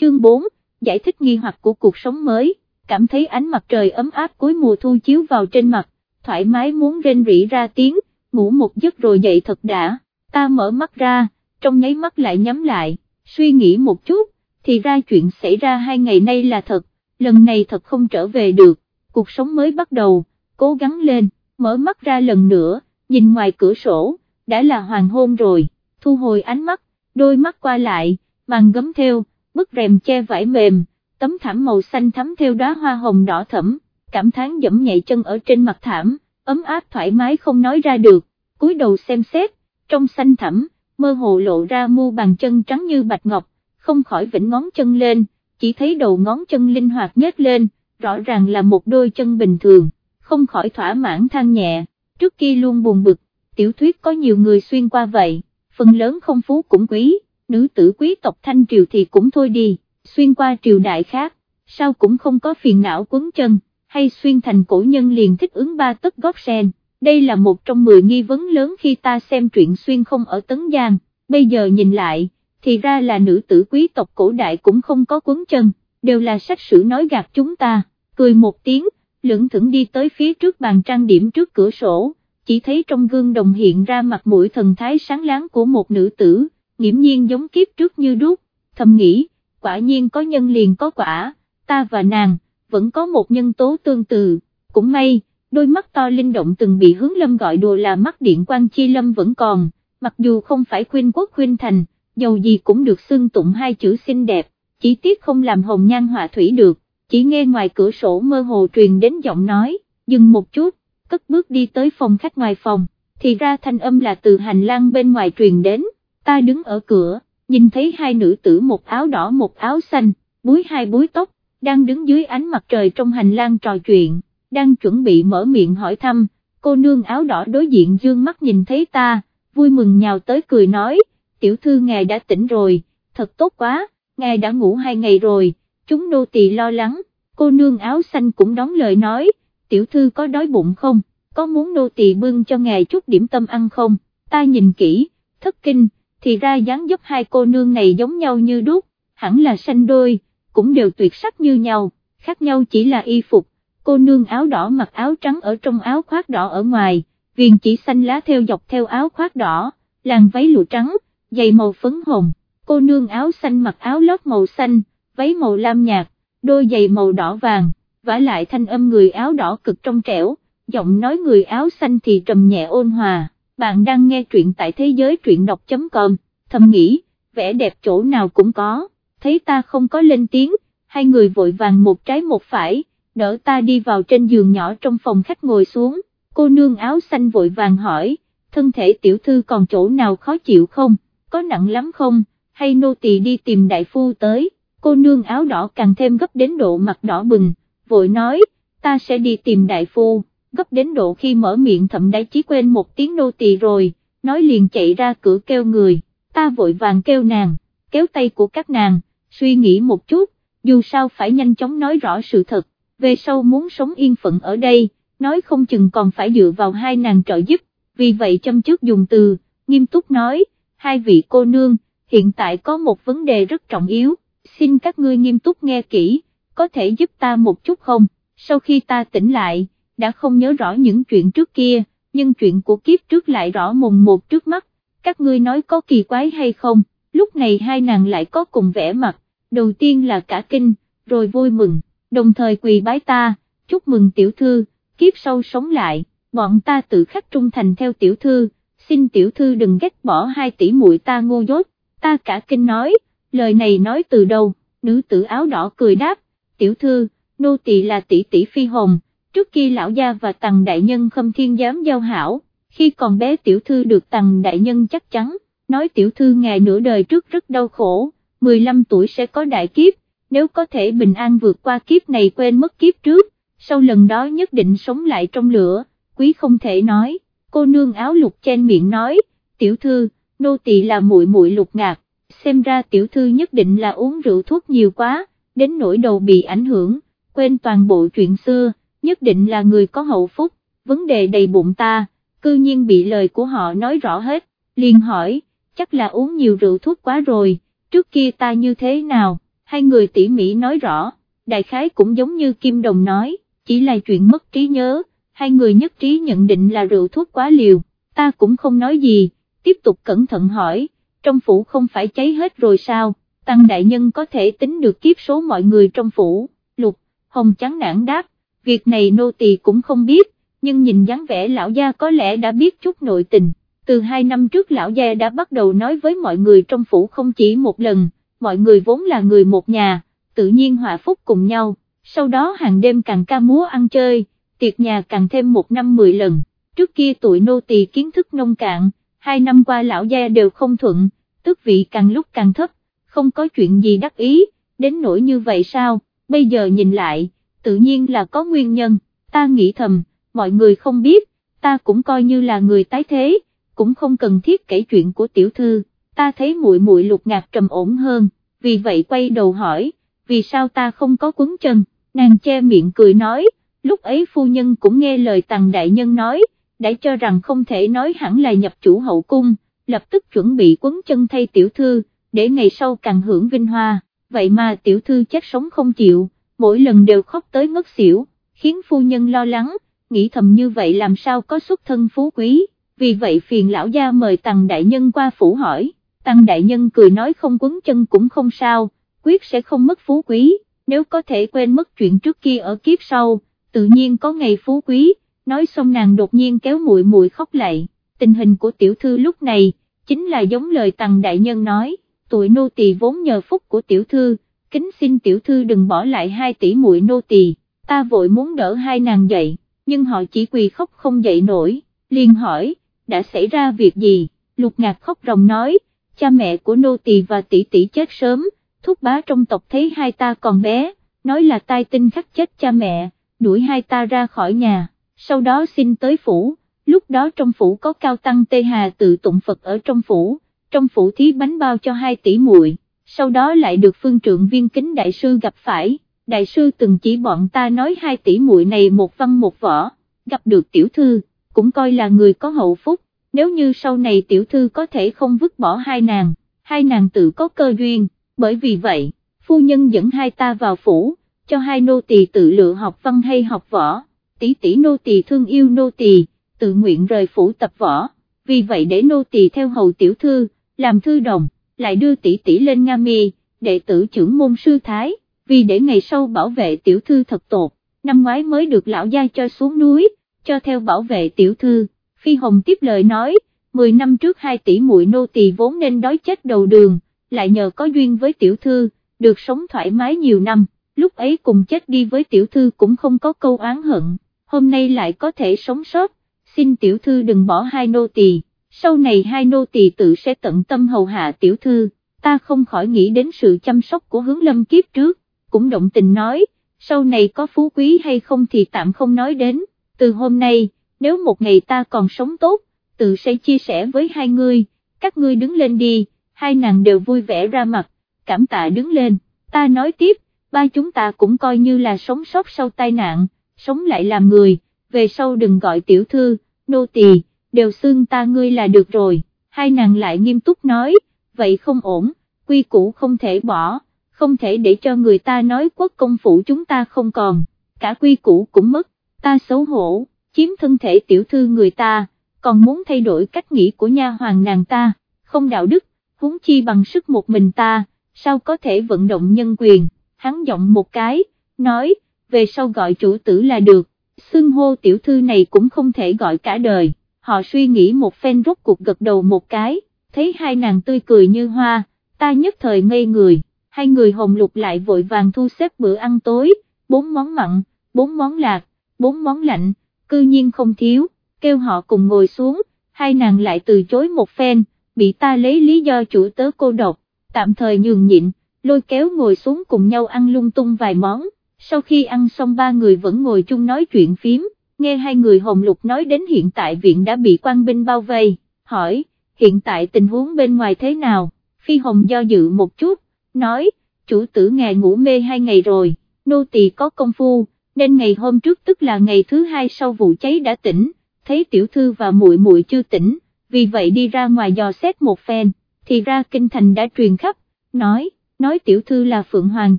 chương 4, giải thích nghi hoặc của cuộc sống mới, cảm thấy ánh mặt trời ấm áp cuối mùa thu chiếu vào trên mặt, thoải mái muốn rên rỉ ra tiếng, ngủ một giấc rồi dậy thật đã, ta mở mắt ra, trong nháy mắt lại nhắm lại, suy nghĩ một chút, thì ra chuyện xảy ra hai ngày nay là thật, lần này thật không trở về được, cuộc sống mới bắt đầu, cố gắng lên, mở mắt ra lần nữa, nhìn ngoài cửa sổ, đã là hoàng hôn rồi, thu hồi ánh mắt, đôi mắt qua lại, màn gấm theo, bức rèm che vải mềm, tấm thảm màu xanh thắm theo đóa hoa hồng đỏ thẫm, cảm thán dẫm nhạy chân ở trên mặt thảm, ấm áp thoải mái không nói ra được, cúi đầu xem xét, trong xanh thẳm, mơ hồ lộ ra mu bàn chân trắng như bạch ngọc, không khỏi vĩnh ngón chân lên, chỉ thấy đầu ngón chân linh hoạt nhếch lên, rõ ràng là một đôi chân bình thường, không khỏi thỏa mãn than nhẹ, trước kia luôn buồn bực, tiểu thuyết có nhiều người xuyên qua vậy, phần lớn không phú cũng quý, nữ tử quý tộc thanh triều thì cũng thôi đi, xuyên qua triều đại khác, sao cũng không có phiền não quấn chân, hay xuyên thành cổ nhân liền thích ứng ba tấc gót sen, đây là một trong mười nghi vấn lớn khi ta xem truyện xuyên không ở Tấn Giang, bây giờ nhìn lại, thì ra là nữ tử quý tộc cổ đại cũng không có quấn chân, đều là sách sử nói gạt chúng ta, cười một tiếng, lưỡng thững đi tới phía trước bàn trang điểm trước cửa sổ, chỉ thấy trong gương đồng hiện ra mặt mũi thần thái sáng láng của một nữ tử, nghiễm nhiên giống kiếp trước như đúc, thầm nghĩ, quả nhiên có nhân liền có quả, ta và nàng, vẫn có một nhân tố tương tự, cũng may, đôi mắt to linh động từng bị hướng lâm gọi đùa là mắt điện quan chi lâm vẫn còn, mặc dù không phải khuyên quốc khuyên thành, dầu gì cũng được xưng tụng hai chữ xinh đẹp, chỉ tiếc không làm hồng nhan họa thủy được, chỉ nghe ngoài cửa sổ mơ hồ truyền đến giọng nói, dừng một chút, cất bước đi tới phòng khách ngoài phòng, thì ra thanh âm là từ hành lang bên ngoài truyền đến, ta đứng ở cửa, nhìn thấy hai nữ tử một áo đỏ một áo xanh, búi hai búi tóc, đang đứng dưới ánh mặt trời trong hành lang trò chuyện, đang chuẩn bị mở miệng hỏi thăm, cô nương áo đỏ đối diện dương mắt nhìn thấy ta, vui mừng nhào tới cười nói, tiểu thư ngài đã tỉnh rồi, thật tốt quá, ngài đã ngủ hai ngày rồi, chúng nô tỳ lo lắng, cô nương áo xanh cũng đón lời nói, tiểu thư có đói bụng không, có muốn nô tỳ bưng cho ngài chút điểm tâm ăn không, ta nhìn kỹ, thất kinh, thì ra dáng dấp hai cô nương này giống nhau như đúc, hẳn là xanh đôi, cũng đều tuyệt sắc như nhau, khác nhau chỉ là y phục, cô nương áo đỏ mặc áo trắng ở trong áo khoác đỏ ở ngoài, viền chỉ xanh lá theo dọc theo áo khoác đỏ, làn váy lụa trắng, giày màu phấn hồng, cô nương áo xanh mặc áo lót màu xanh, váy màu lam nhạt, đôi giày màu đỏ vàng, vả lại thanh âm người áo đỏ cực trong trẻo, giọng nói người áo xanh thì trầm nhẹ ôn hòa, bạn đang nghe truyện tại thế giới truyện đọc.com, thầm nghĩ, vẻ đẹp chỗ nào cũng có, thấy ta không có lên tiếng, hai người vội vàng một trái một phải, đỡ ta đi vào trên giường nhỏ trong phòng khách ngồi xuống, cô nương áo xanh vội vàng hỏi, thân thể tiểu thư còn chỗ nào khó chịu không, có nặng lắm không, hay nô tỳ đi tìm đại phu tới, cô nương áo đỏ càng thêm gấp đến độ mặt đỏ bừng, vội nói, ta sẽ đi tìm đại phu, gấp đến độ khi mở miệng thậm đáy chỉ quên một tiếng nô tỳ rồi, nói liền chạy ra cửa kêu người, ta vội vàng kêu nàng, kéo tay của các nàng, suy nghĩ một chút, dù sao phải nhanh chóng nói rõ sự thật, về sau muốn sống yên phận ở đây, nói không chừng còn phải dựa vào hai nàng trợ giúp, vì vậy châm trước dùng từ, nghiêm túc nói, hai vị cô nương, hiện tại có một vấn đề rất trọng yếu, xin các ngươi nghiêm túc nghe kỹ, có thể giúp ta một chút không, sau khi ta tỉnh lại, đã không nhớ rõ những chuyện trước kia, nhưng chuyện của kiếp trước lại rõ mồn một trước mắt, các ngươi nói có kỳ quái hay không, lúc này hai nàng lại có cùng vẻ mặt, đầu tiên là cả kinh, rồi vui mừng, đồng thời quỳ bái ta, chúc mừng tiểu thư, kiếp sau sống lại, bọn ta tự khắc trung thành theo tiểu thư, xin tiểu thư đừng ghét bỏ hai tỷ muội ta ngu dốt, ta cả kinh nói, lời này nói từ đâu, nữ tử áo đỏ cười đáp, tiểu thư, nô tỳ là tỷ tỷ phi hồng, trước khi lão gia và tầng đại nhân khâm thiên dám giao hảo, khi còn bé tiểu thư được tầng đại nhân chắc chắn, nói tiểu thư ngày nửa đời trước rất đau khổ, 15 tuổi sẽ có đại kiếp, nếu có thể bình an vượt qua kiếp này quên mất kiếp trước, sau lần đó nhất định sống lại trong lửa, quý không thể nói, cô nương áo lục chen miệng nói, tiểu thư, nô tỳ là muội muội lục ngạc, xem ra tiểu thư nhất định là uống rượu thuốc nhiều quá, đến nỗi đầu bị ảnh hưởng, quên toàn bộ chuyện xưa, nhất định là người có hậu phúc, vấn đề đầy bụng ta, cư nhiên bị lời của họ nói rõ hết, liền hỏi, chắc là uống nhiều rượu thuốc quá rồi, trước kia ta như thế nào, hai người tỉ mỉ nói rõ, đại khái cũng giống như Kim Đồng nói, chỉ là chuyện mất trí nhớ, hai người nhất trí nhận định là rượu thuốc quá liều, ta cũng không nói gì, tiếp tục cẩn thận hỏi, trong phủ không phải cháy hết rồi sao, tăng đại nhân có thể tính được kiếp số mọi người trong phủ, lục, hồng chán nản đáp, việc này nô tỳ cũng không biết, nhưng nhìn dáng vẻ lão gia có lẽ đã biết chút nội tình, từ hai năm trước lão gia đã bắt đầu nói với mọi người trong phủ không chỉ một lần, mọi người vốn là người một nhà, tự nhiên hòa phúc cùng nhau, sau đó hàng đêm càng ca múa ăn chơi, tiệc nhà càng thêm một năm mười lần, trước kia tụi nô tỳ kiến thức nông cạn, hai năm qua lão gia đều không thuận, tước vị càng lúc càng thấp, không có chuyện gì đắc ý, đến nỗi như vậy sao, bây giờ nhìn lại, tự nhiên là có nguyên nhân, ta nghĩ thầm, mọi người không biết, ta cũng coi như là người tái thế, cũng không cần thiết kể chuyện của tiểu thư, ta thấy muội muội lục ngạc trầm ổn hơn, vì vậy quay đầu hỏi, vì sao ta không có quấn chân, nàng che miệng cười nói, lúc ấy phu nhân cũng nghe lời tàng đại nhân nói, đã cho rằng không thể nói hẳn là nhập chủ hậu cung, lập tức chuẩn bị quấn chân thay tiểu thư, để ngày sau càng hưởng vinh hoa, vậy mà tiểu thư chết sống không chịu, mỗi lần đều khóc tới ngất xỉu, khiến phu nhân lo lắng, nghĩ thầm như vậy làm sao có xuất thân phú quý, vì vậy phiền lão gia mời tăng đại nhân qua phủ hỏi, tăng đại nhân cười nói không quấn chân cũng không sao, quyết sẽ không mất phú quý, nếu có thể quên mất chuyện trước kia ở kiếp sau, tự nhiên có ngày phú quý, nói xong nàng đột nhiên kéo muội muội khóc lại, tình hình của tiểu thư lúc này, chính là giống lời tăng đại nhân nói, tuổi nô tỳ vốn nhờ phúc của tiểu thư, kính xin tiểu thư đừng bỏ lại hai tỷ muội nô tỳ, ta vội muốn đỡ hai nàng dậy, nhưng họ chỉ quỳ khóc không dậy nổi, liền hỏi, đã xảy ra việc gì, lục ngạc khóc ròng nói, cha mẹ của nô tỳ và tỷ tỷ chết sớm, thúc bá trong tộc thấy hai ta còn bé, nói là tai tinh khắc chết cha mẹ, đuổi hai ta ra khỏi nhà, sau đó xin tới phủ, lúc đó trong phủ có cao tăng Tê Hà tự tụng Phật ở trong phủ, trong phủ thí bánh bao cho hai tỷ muội, sau đó lại được phương trượng viên kính đại sư gặp phải, đại sư từng chỉ bọn ta nói hai tỷ muội này một văn một võ, gặp được tiểu thư, cũng coi là người có hậu phúc, nếu như sau này tiểu thư có thể không vứt bỏ hai nàng, hai nàng tự có cơ duyên, bởi vì vậy, phu nhân dẫn hai ta vào phủ, cho hai nô tỳ tự lựa học văn hay học võ, tỷ tỷ nô tỳ thương yêu nô tỳ, tự nguyện rời phủ tập võ, vì vậy để nô tỳ theo hầu tiểu thư, làm thư đồng, lại đưa tỷ tỷ lên Nga Mi, đệ tử trưởng môn sư thái, vì để ngày sau bảo vệ tiểu thư thật tốt, năm ngoái mới được lão gia cho xuống núi, cho theo bảo vệ tiểu thư, Phi Hồng tiếp lời nói, 10 năm trước hai tỷ muội nô tỳ vốn nên đói chết đầu đường, lại nhờ có duyên với tiểu thư, được sống thoải mái nhiều năm, lúc ấy cùng chết đi với tiểu thư cũng không có câu oán hận, hôm nay lại có thể sống sót, xin tiểu thư đừng bỏ hai nô tỳ sau này hai nô tỳ tự sẽ tận tâm hầu hạ tiểu thư, ta không khỏi nghĩ đến sự chăm sóc của hướng lâm kiếp trước, cũng động tình nói, sau này có phú quý hay không thì tạm không nói đến, từ hôm nay, nếu một ngày ta còn sống tốt, tự sẽ chia sẻ với hai người, các ngươi đứng lên đi, hai nàng đều vui vẻ ra mặt, cảm tạ đứng lên, ta nói tiếp, ba chúng ta cũng coi như là sống sót sau tai nạn, sống lại làm người, về sau đừng gọi tiểu thư, nô tỳ đều xưng ta ngươi là được rồi, hai nàng lại nghiêm túc nói, vậy không ổn, quy củ không thể bỏ, không thể để cho người ta nói quốc công phủ chúng ta không còn, cả quy củ cũng mất, ta xấu hổ, chiếm thân thể tiểu thư người ta, còn muốn thay đổi cách nghĩ của nha hoàng nàng ta, không đạo đức, huống chi bằng sức một mình ta, sao có thể vận động nhân quyền, hắn giọng một cái, nói, về sau gọi chủ tử là được, xưng hô tiểu thư này cũng không thể gọi cả đời họ suy nghĩ một phen rốt cuộc gật đầu một cái, thấy hai nàng tươi cười như hoa, ta nhất thời ngây người, hai người hồng lục lại vội vàng thu xếp bữa ăn tối, bốn món mặn, bốn món lạc, bốn món lạnh, cư nhiên không thiếu, kêu họ cùng ngồi xuống, hai nàng lại từ chối một phen, bị ta lấy lý do chủ tớ cô độc, tạm thời nhường nhịn, lôi kéo ngồi xuống cùng nhau ăn lung tung vài món, sau khi ăn xong ba người vẫn ngồi chung nói chuyện phím, nghe hai người hồng lục nói đến hiện tại viện đã bị quan binh bao vây, hỏi, hiện tại tình huống bên ngoài thế nào, phi hồng do dự một chút, nói, chủ tử ngài ngủ mê hai ngày rồi, nô tỳ có công phu, nên ngày hôm trước tức là ngày thứ hai sau vụ cháy đã tỉnh, thấy tiểu thư và muội muội chưa tỉnh, vì vậy đi ra ngoài dò xét một phen, thì ra kinh thành đã truyền khắp, nói, nói tiểu thư là Phượng Hoàng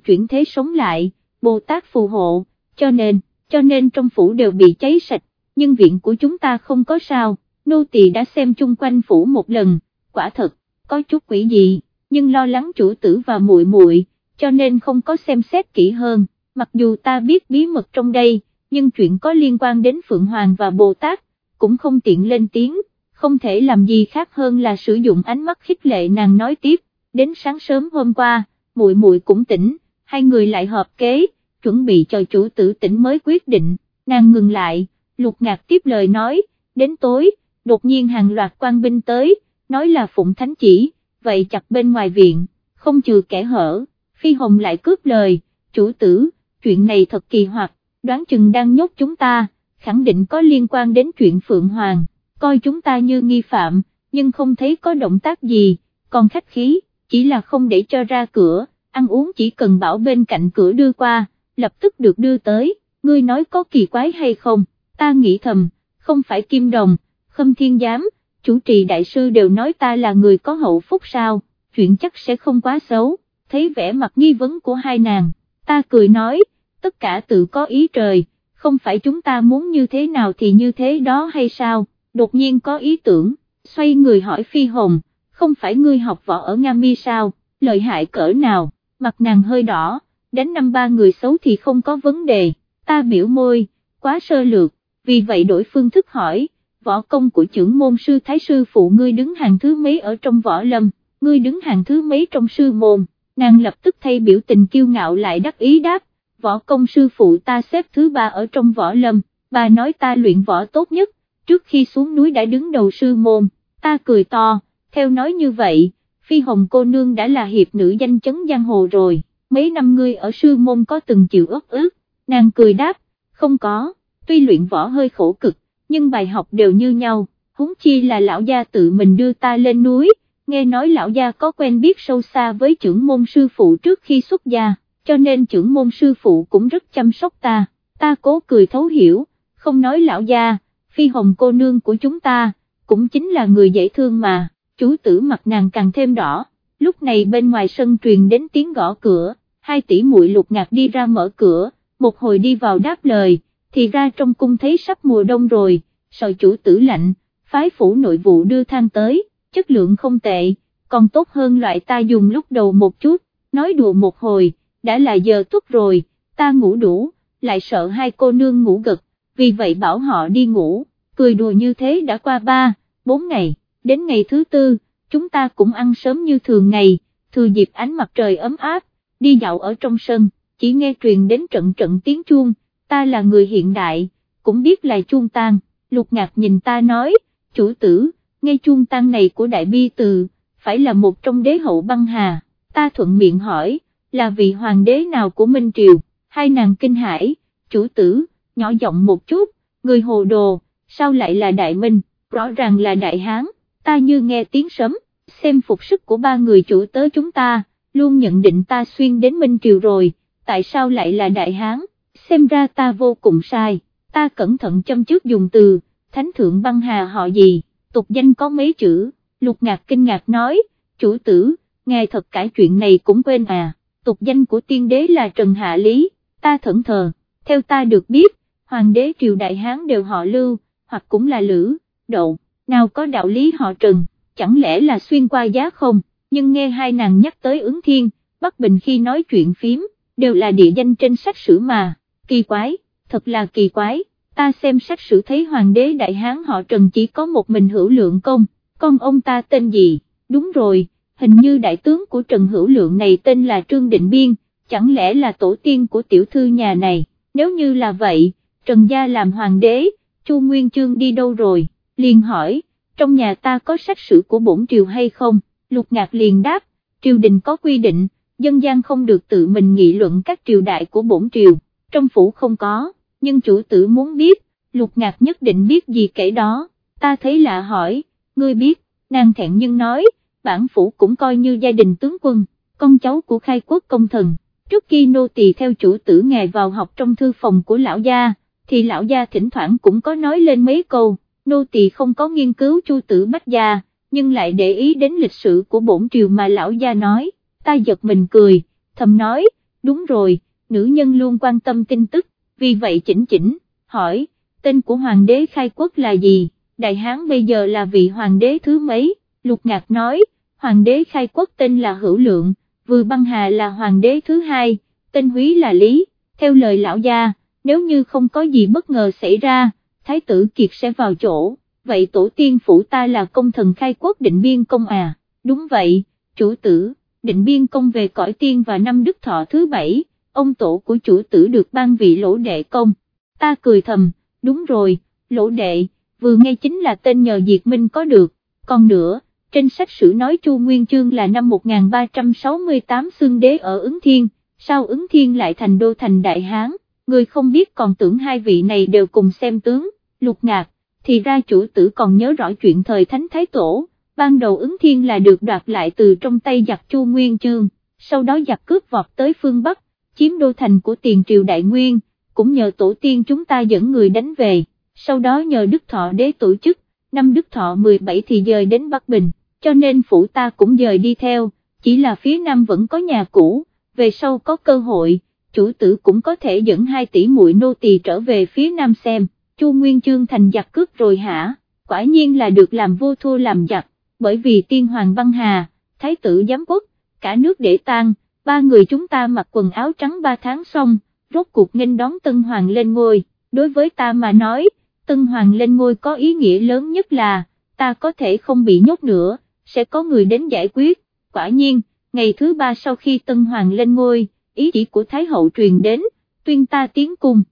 chuyển thế sống lại, Bồ Tát phù hộ, cho nên, cho nên trong phủ đều bị cháy sạch, nhưng viện của chúng ta không có sao, nô tỳ đã xem chung quanh phủ một lần, quả thật, có chút quỷ dị, nhưng lo lắng chủ tử và muội muội, cho nên không có xem xét kỹ hơn, mặc dù ta biết bí mật trong đây, nhưng chuyện có liên quan đến Phượng Hoàng và Bồ Tát, cũng không tiện lên tiếng, không thể làm gì khác hơn là sử dụng ánh mắt khích lệ nàng nói tiếp, đến sáng sớm hôm qua, muội muội cũng tỉnh, hai người lại hợp kế, chuẩn bị cho chủ tử tỉnh mới quyết định, nàng ngừng lại, lục ngạc tiếp lời nói, đến tối, đột nhiên hàng loạt quan binh tới, nói là phụng thánh chỉ, vậy chặt bên ngoài viện, không trừ kẻ hở, phi hồng lại cướp lời, chủ tử, chuyện này thật kỳ hoặc, đoán chừng đang nhốt chúng ta, khẳng định có liên quan đến chuyện Phượng Hoàng, coi chúng ta như nghi phạm, nhưng không thấy có động tác gì, còn khách khí, chỉ là không để cho ra cửa, ăn uống chỉ cần bảo bên cạnh cửa đưa qua, lập tức được đưa tới, ngươi nói có kỳ quái hay không, ta nghĩ thầm, không phải kim đồng, khâm thiên giám, chủ trì đại sư đều nói ta là người có hậu phúc sao, chuyện chắc sẽ không quá xấu, thấy vẻ mặt nghi vấn của hai nàng, ta cười nói, tất cả tự có ý trời, không phải chúng ta muốn như thế nào thì như thế đó hay sao, đột nhiên có ý tưởng, xoay người hỏi phi hồng, không phải ngươi học võ ở Nga Mi sao, lợi hại cỡ nào, mặt nàng hơi đỏ, đánh năm ba người xấu thì không có vấn đề, ta biểu môi, quá sơ lược, vì vậy đổi phương thức hỏi, võ công của trưởng môn sư thái sư phụ ngươi đứng hàng thứ mấy ở trong võ lâm, ngươi đứng hàng thứ mấy trong sư môn, nàng lập tức thay biểu tình kiêu ngạo lại đắc ý đáp, võ công sư phụ ta xếp thứ ba ở trong võ lâm, bà nói ta luyện võ tốt nhất, trước khi xuống núi đã đứng đầu sư môn, ta cười to, theo nói như vậy, phi hồng cô nương đã là hiệp nữ danh chấn giang hồ rồi, mấy năm ngươi ở sư môn có từng chịu ớt ước, nàng cười đáp, không có, tuy luyện võ hơi khổ cực, nhưng bài học đều như nhau, huống chi là lão gia tự mình đưa ta lên núi, nghe nói lão gia có quen biết sâu xa với trưởng môn sư phụ trước khi xuất gia, cho nên trưởng môn sư phụ cũng rất chăm sóc ta, ta cố cười thấu hiểu, không nói lão gia, phi hồng cô nương của chúng ta, cũng chính là người dễ thương mà, chú tử mặt nàng càng thêm đỏ, lúc này bên ngoài sân truyền đến tiếng gõ cửa, hai tỷ muội lục ngạc đi ra mở cửa, một hồi đi vào đáp lời, thì ra trong cung thấy sắp mùa đông rồi, sợ chủ tử lạnh, phái phủ nội vụ đưa thang tới, chất lượng không tệ, còn tốt hơn loại ta dùng lúc đầu một chút, nói đùa một hồi, đã là giờ tuất rồi, ta ngủ đủ, lại sợ hai cô nương ngủ gật, vì vậy bảo họ đi ngủ, cười đùa như thế đã qua ba, bốn ngày, đến ngày thứ tư, chúng ta cũng ăn sớm như thường ngày, thừa dịp ánh mặt trời ấm áp, đi dạo ở trong sân, chỉ nghe truyền đến trận trận tiếng chuông, ta là người hiện đại, cũng biết là chuông tan, lục ngạc nhìn ta nói, chủ tử, nghe chuông tan này của đại bi từ, phải là một trong đế hậu băng hà, ta thuận miệng hỏi, là vị hoàng đế nào của Minh Triều, hai nàng kinh hải, chủ tử, nhỏ giọng một chút, người hồ đồ, sao lại là đại minh, rõ ràng là đại hán, ta như nghe tiếng sấm, xem phục sức của ba người chủ tớ chúng ta, luôn nhận định ta xuyên đến Minh Triều rồi, tại sao lại là đại hán, xem ra ta vô cùng sai, ta cẩn thận châm trước dùng từ, thánh thượng băng hà họ gì, tục danh có mấy chữ, lục ngạc kinh ngạc nói, chủ tử, ngài thật cả chuyện này cũng quên à, tục danh của tiên đế là Trần Hạ Lý, ta thẫn thờ, theo ta được biết, hoàng đế triều đại hán đều họ lưu, hoặc cũng là lữ, độ, nào có đạo lý họ Trần, chẳng lẽ là xuyên qua giá không, nhưng nghe hai nàng nhắc tới ứng thiên, Bắc Bình khi nói chuyện phím, đều là địa danh trên sách sử mà, kỳ quái, thật là kỳ quái, ta xem sách sử thấy hoàng đế đại hán họ Trần chỉ có một mình hữu lượng công, con ông ta tên gì, đúng rồi, hình như đại tướng của Trần Hữu Lượng này tên là Trương Định Biên, chẳng lẽ là tổ tiên của tiểu thư nhà này, nếu như là vậy, Trần Gia làm hoàng đế, Chu Nguyên Chương đi đâu rồi, liền hỏi, trong nhà ta có sách sử của bổn triều hay không, lục ngạc liền đáp, triều đình có quy định, dân gian không được tự mình nghị luận các triều đại của bổn triều, trong phủ không có, nhưng chủ tử muốn biết, lục ngạc nhất định biết gì kể đó, ta thấy lạ hỏi, ngươi biết, nàng thẹn nhưng nói, bản phủ cũng coi như gia đình tướng quân, con cháu của khai quốc công thần, trước khi nô tỳ theo chủ tử ngài vào học trong thư phòng của lão gia, thì lão gia thỉnh thoảng cũng có nói lên mấy câu, nô tỳ không có nghiên cứu chu tử bách gia, nhưng lại để ý đến lịch sử của bổn triều mà lão gia nói, ta giật mình cười, thầm nói, đúng rồi, nữ nhân luôn quan tâm tin tức, vì vậy chỉnh chỉnh, hỏi, tên của hoàng đế khai quốc là gì, đại hán bây giờ là vị hoàng đế thứ mấy, lục ngạc nói, hoàng đế khai quốc tên là hữu lượng, vừa băng hà là hoàng đế thứ hai, tên húy là lý, theo lời lão gia, nếu như không có gì bất ngờ xảy ra, thái tử kiệt sẽ vào chỗ, vậy tổ tiên phủ ta là công thần khai quốc định biên công à, đúng vậy, chủ tử, định biên công về cõi tiên và năm đức thọ thứ bảy, ông tổ của chủ tử được ban vị lỗ đệ công, ta cười thầm, đúng rồi, lỗ đệ, vừa nghe chính là tên nhờ Diệt Minh có được, còn nữa, trên sách sử nói Chu Nguyên Chương là năm 1368 xương đế ở ứng thiên, sao ứng thiên lại thành đô thành Đại Hán, người không biết còn tưởng hai vị này đều cùng xem tướng, lục ngạc, thì ra chủ tử còn nhớ rõ chuyện thời Thánh Thái Tổ, ban đầu ứng thiên là được đoạt lại từ trong tay giặc Chu Nguyên Chương, sau đó giặc cướp vọt tới phương Bắc, chiếm đô thành của tiền triều Đại Nguyên, cũng nhờ tổ tiên chúng ta dẫn người đánh về, sau đó nhờ Đức Thọ đế tổ chức, năm Đức Thọ 17 thì dời đến Bắc Bình, cho nên phủ ta cũng dời đi theo, chỉ là phía Nam vẫn có nhà cũ, về sau có cơ hội, chủ tử cũng có thể dẫn hai tỷ muội nô tỳ trở về phía Nam xem, Chu Nguyên Chương thành giặc cướp rồi hả, quả nhiên là được làm vô thua làm giặc, bởi vì tiên hoàng băng hà, thái tử giám quốc, cả nước để tan, ba người chúng ta mặc quần áo trắng ba tháng xong, rốt cuộc nghênh đón Tân Hoàng lên ngôi, đối với ta mà nói, Tân Hoàng lên ngôi có ý nghĩa lớn nhất là, ta có thể không bị nhốt nữa, sẽ có người đến giải quyết, quả nhiên, ngày thứ ba sau khi Tân Hoàng lên ngôi, ý chỉ của Thái Hậu truyền đến, tuyên ta tiến cung,